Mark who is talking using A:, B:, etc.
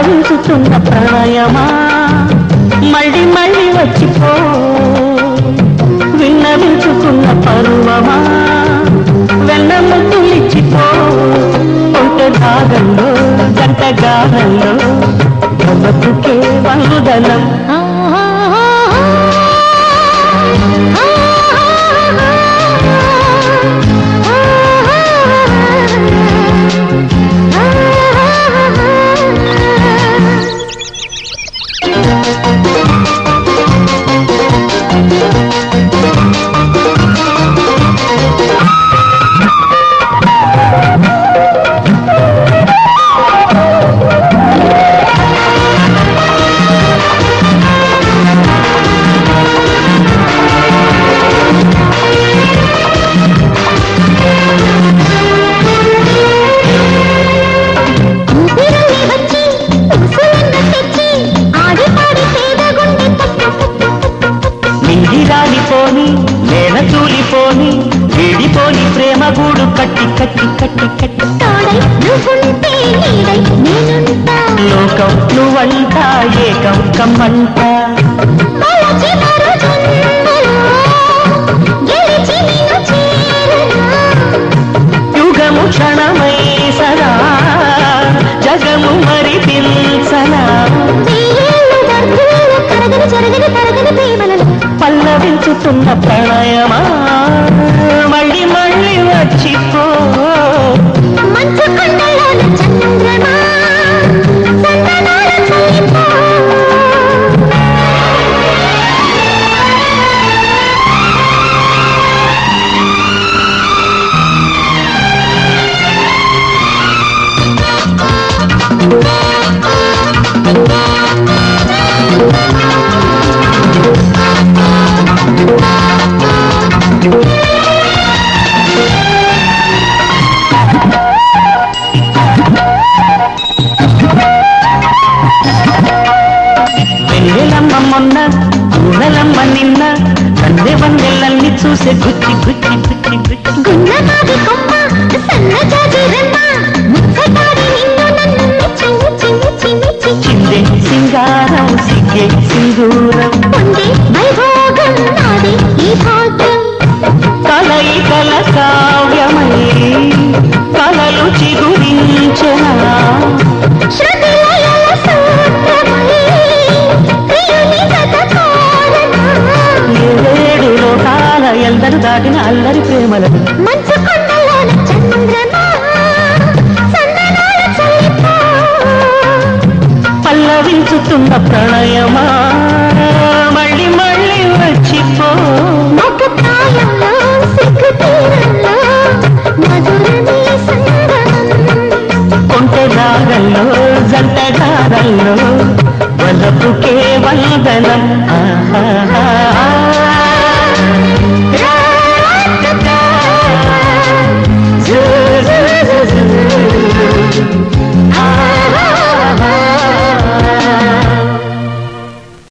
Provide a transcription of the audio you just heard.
A: పలుకుతున్న ప్రణయమా? మళ్ళీ మళ్ళీ వచ్చిపో. విన్నవించుకున్న పరువమా? వెన్న ముద్దులిచ్చిపో ఒంట దాగంలో గంట గానంలో గమతుకే వందనం గూడు కట్టి కట్టి కట్టి కట్టి.
B: తోడై నువ్వుంటే నీడై నేనుంటా.
A: లోకం నువ్వంట ఏకం కమ్మంట. యుగము క్షణమై సదా జగము మరి పిల్సనా పల్లవించుతున్న ప్రణయమా? నిన్న కన్నె వన్నెలన్నీ చూసే గుచ్చి గుచ్చి గుచ్చి గుచ్చి.
B: మాది కొమ్మ సన్నజాజి
A: ఎల్దరు దాటిన అల్లరి ప్రేమలను.
B: మంచు కొండలోన చంద్రమా
A: పల్లవించుతున్న ప్రణయమా మళ్ళీ మళ్ళీ వచ్చిపో.
B: ఒక ప్రాయంలో సిగ్గు తీరంలో మధురమే సంగమం.
A: కొంటె రాగంలో జంట గారంలో వలపుకే వందనం. ఆహా